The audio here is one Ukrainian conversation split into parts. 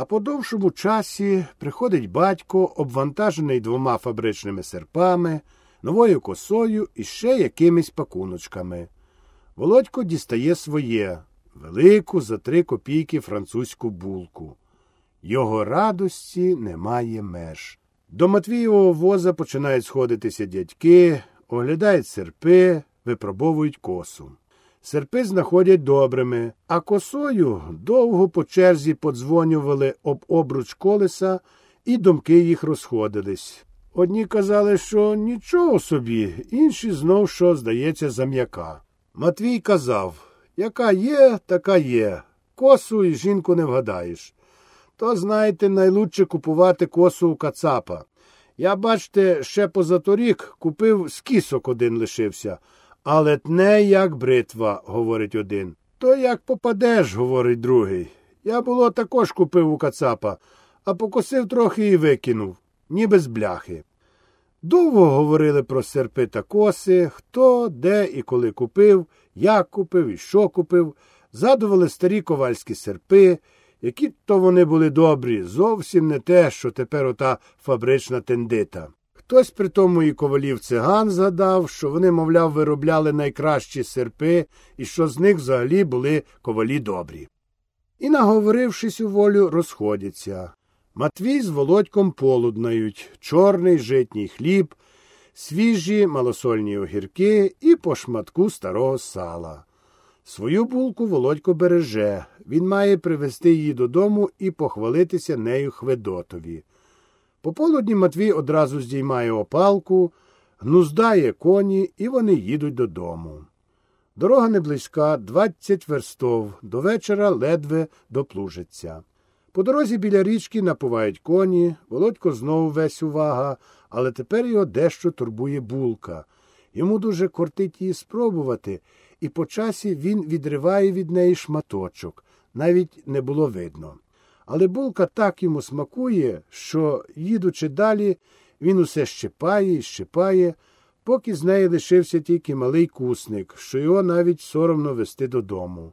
А по довшому часі приходить батько, обвантажений двома фабричними серпами, новою косою і ще якимись пакуночками. Володько дістає своє велику за три копійки французьку булку. Його радості немає меж. До Матвієвого воза починають сходитися дядьки, оглядають серпи, випробовують косу. Серпи знаходять добрими, а косою довго по черзі подзвонювали об обруч колеса, і думки їх розходились. Одні казали, що нічого собі, інші знов що, здається, зам'яка. Матвій казав яка є, така є. Косу і жінку не вгадаєш. То, знаєте, найлучше купувати косу у кацапа. Я, бачте, ще позаторік купив з один лишився. Але тне, як бритва, говорить один. То як попадеш, говорить другий. Я, було, також купив у кацапа, а покосив трохи і викинув, ніби з бляхи. Довго говорили про серпи та коси, хто, де і коли купив, як купив і що купив, задували старі ковальські серпи, які то вони були добрі, зовсім не те, що тепер ота фабрична тендита. Хтось при тому і ковалів циган згадав, що вони, мовляв, виробляли найкращі серпи і що з них взагалі були ковалі добрі. І, наговорившись у волю, розходяться. Матвій з володьком полуднають, чорний житній хліб, свіжі малосольні огірки і по шматку старого сала. Свою булку володько береже. Він має привезти її додому і похвалитися нею Хведотові. Пополудні Матвій одразу здіймає опалку, гнуздає коні, і вони їдуть додому. Дорога не близька, двадцять верстов, до вечора ледве доплужиться. По дорозі біля річки напувають коні, Володько знову весь увага, але тепер його дещо турбує булка. Йому дуже кортить її спробувати, і по часі він відриває від неї шматочок, навіть не було видно. Але булка так йому смакує, що, їдучи далі, він усе щипає і щипає, поки з неї лишився тільки малий кусник, що його навіть соромно вести додому.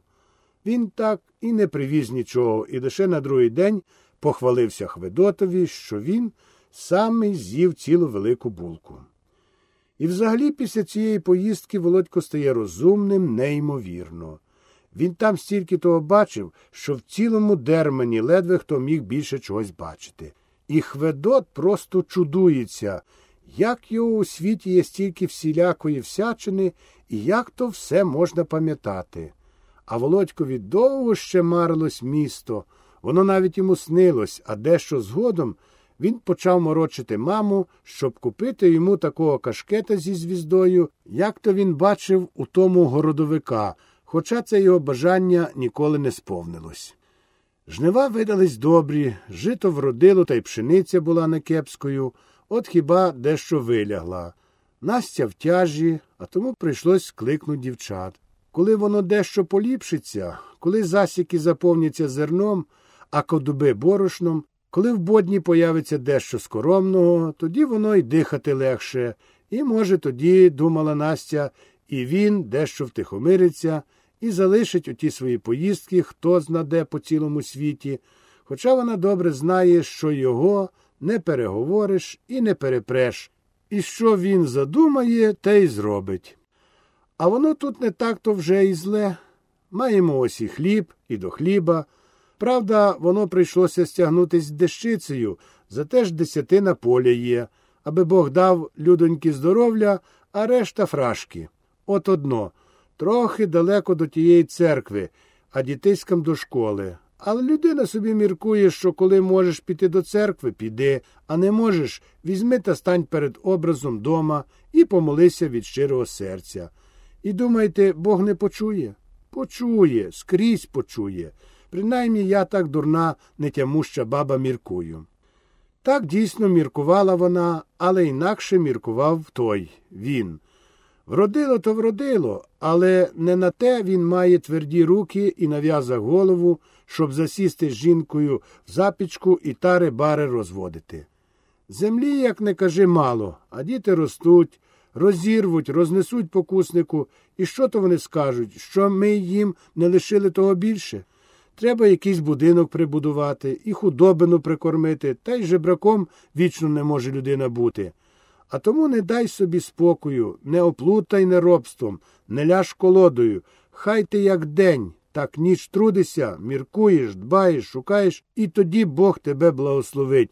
Він так і не привіз нічого, і лише на другий день похвалився Хведотові, що він саме з'їв цілу велику булку. І взагалі після цієї поїздки Володько стає розумним неймовірно. Він там стільки того бачив, що в цілому дермані ледве хто міг більше чогось бачити. І Хведот просто чудується, як його у світі є стільки всілякої всячини і як то все можна пам'ятати. А Володькові довго ще марилось місто, воно навіть йому снилось, а дещо згодом він почав морочити маму, щоб купити йому такого кашкета зі звіздою, як то він бачив у тому городовика, хоча це його бажання ніколи не сповнилось. Жнива видались добрі, жито вродило, та й пшениця була некепською, от хіба дещо вилягла. Настя в тяжі, а тому прийшлось кликнути дівчат. Коли воно дещо поліпшиться, коли засіки заповняться зерном, а кодуби борошном, коли в бодні появиться дещо скоромного, тоді воно й дихати легше, і, може, тоді, думала Настя, і він дещо втихомириться і залишить оті свої поїздки, хто знаде по цілому світі, хоча вона добре знає, що його не переговориш і не перепреш, і що він задумає, те й зробить. А воно тут не так то вже і зле. Маємо ось і хліб, і до хліба. Правда, воно прийшлося стягнутись дещицею, зате ж десятина поля є, аби Бог дав людоньки здоров'я, а решта фрашки. От одно. Трохи далеко до тієї церкви, а дітиськам до школи. Але людина собі міркує, що коли можеш піти до церкви, піди, а не можеш, візьми та стань перед образом дома і помолися від щирого серця. І думаєте, Бог не почує? Почує, скрізь почує. Принаймні я так дурна, нетямуща баба міркую. Так дійсно міркувала вона, але інакше міркував той він. Вродило то вродило, але не на те він має тверді руки і нав'язав голову, щоб засісти з жінкою в запічку і тари бари розводити. Землі, як не кажи, мало, а діти ростуть, розірвуть, рознесуть покуснику, і що то вони скажуть, що ми їм не лишили того більше? Треба якийсь будинок прибудувати, і худобину прикормити, та й жебраком вічно не може людина бути. А тому не дай собі спокою, не оплутай неробством, не ляж колодою. Хай ти як день, так ніч трудишся, міркуєш, дбаєш, шукаєш, і тоді Бог тебе благословить.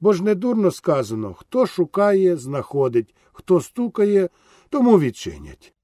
Бо ж недурно сказано хто шукає, знаходить, хто стукає, тому відчинять.